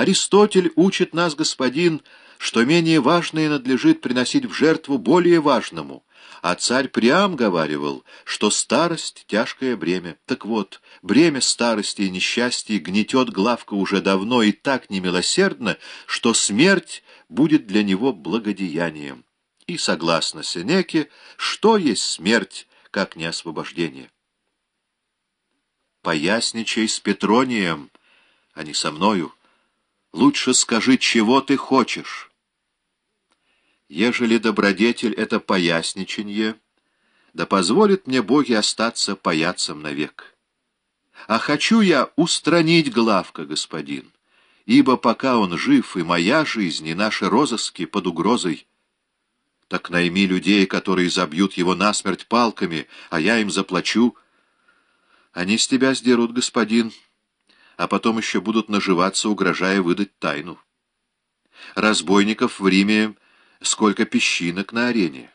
Аристотель учит нас, господин, что менее важное надлежит приносить в жертву более важному, а царь Приам говаривал, что старость — тяжкое бремя. Так вот, бремя старости и несчастья гнетет Главка уже давно и так немилосердно, что смерть будет для него благодеянием. И, согласно Сенеке, что есть смерть, как не освобождение? Поясничай с Петронием, а не со мною. Лучше скажи, чего ты хочешь». Ежели добродетель — это поясничанье, да позволит мне боги остаться паяцем навек. А хочу я устранить Главка, господин, ибо пока он жив, и моя жизнь, и наши розыски под угрозой. Так найми людей, которые забьют его насмерть палками, а я им заплачу. Они с тебя сдерут, господин, а потом еще будут наживаться, угрожая выдать тайну. Разбойников в Риме сколько песчинок на арене.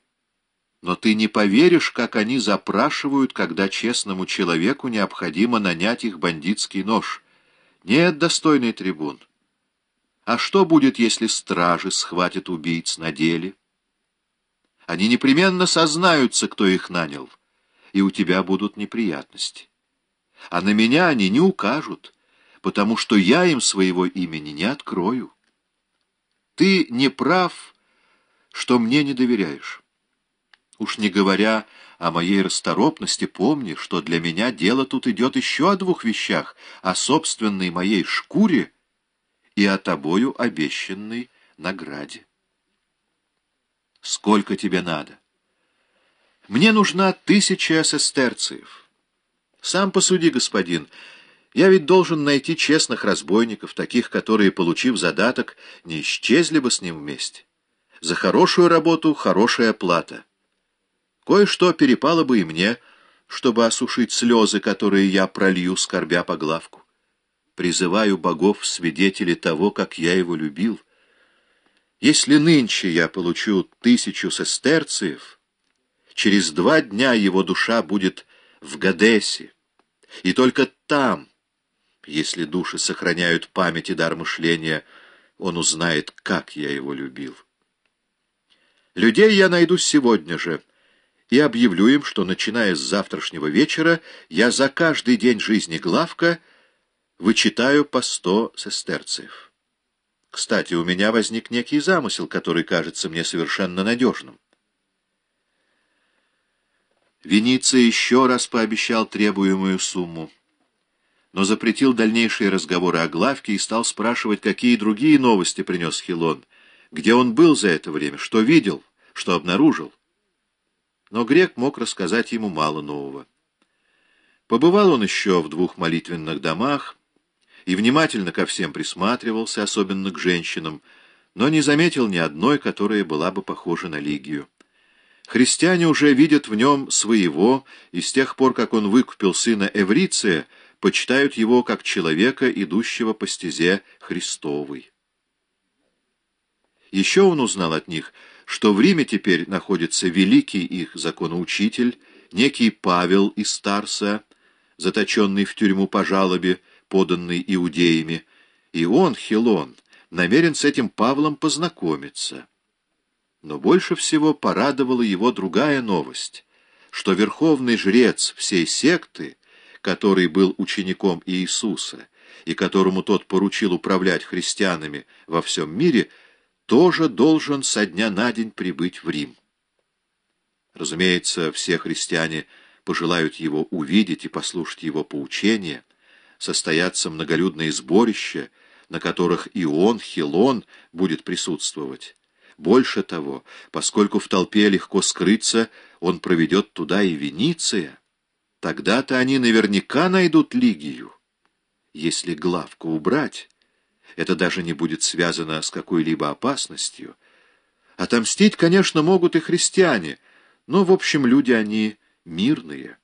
Но ты не поверишь, как они запрашивают, когда честному человеку необходимо нанять их бандитский нож. Нет, достойный трибун. А что будет, если стражи схватят убийц на деле? Они непременно сознаются, кто их нанял, и у тебя будут неприятности. А на меня они не укажут, потому что я им своего имени не открою. Ты не прав, что мне не доверяешь. Уж не говоря о моей расторопности, помни, что для меня дело тут идет еще о двух вещах, о собственной моей шкуре и о тобою обещанной награде. Сколько тебе надо? Мне нужна тысяча сестерциев. Сам посуди, господин, я ведь должен найти честных разбойников, таких, которые, получив задаток, не исчезли бы с ним вместе. За хорошую работу хорошая плата. Кое-что перепало бы и мне, чтобы осушить слезы, которые я пролью, скорбя по главку. Призываю богов свидетели того, как я его любил. Если нынче я получу тысячу сестерциев, через два дня его душа будет в Гадесе, и только там, если души сохраняют память и дар мышления, он узнает, как я его любил. Людей я найду сегодня же и объявлю им, что, начиная с завтрашнего вечера, я за каждый день жизни Главка вычитаю по сто сестерциев. Кстати, у меня возник некий замысел, который кажется мне совершенно надежным. Вениция еще раз пообещал требуемую сумму, но запретил дальнейшие разговоры о Главке и стал спрашивать, какие другие новости принес Хилон — где он был за это время, что видел, что обнаружил. Но грек мог рассказать ему мало нового. Побывал он еще в двух молитвенных домах и внимательно ко всем присматривался, особенно к женщинам, но не заметил ни одной, которая была бы похожа на Лигию. Христиане уже видят в нем своего, и с тех пор, как он выкупил сына Эвриция, почитают его как человека, идущего по стезе Христовой. Еще он узнал от них, что в Риме теперь находится великий их законоучитель, некий Павел из Тарса, заточенный в тюрьму по жалобе, поданный иудеями, и он, Хилон, намерен с этим Павлом познакомиться. Но больше всего порадовала его другая новость, что верховный жрец всей секты, который был учеником Иисуса и которому тот поручил управлять христианами во всем мире, — тоже должен со дня на день прибыть в Рим. Разумеется, все христиане пожелают его увидеть и послушать его поучения, состоятся многолюдные сборища, на которых и он, Хилон, будет присутствовать. Больше того, поскольку в толпе легко скрыться, он проведет туда и Вениция, тогда-то они наверняка найдут Лигию. Если главку убрать, это даже не будет связано с какой-либо опасностью. Отомстить, конечно, могут и христиане, но, в общем, люди они мирные.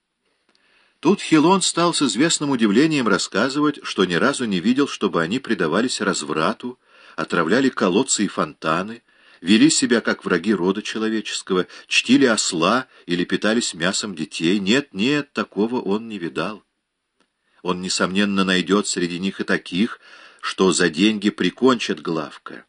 Тут Хилон стал с известным удивлением рассказывать, что ни разу не видел, чтобы они предавались разврату, отравляли колодцы и фонтаны, вели себя как враги рода человеческого, чтили осла или питались мясом детей. Нет, нет, такого он не видал. Он, несомненно, найдет среди них и таких, что за деньги прикончат Главка.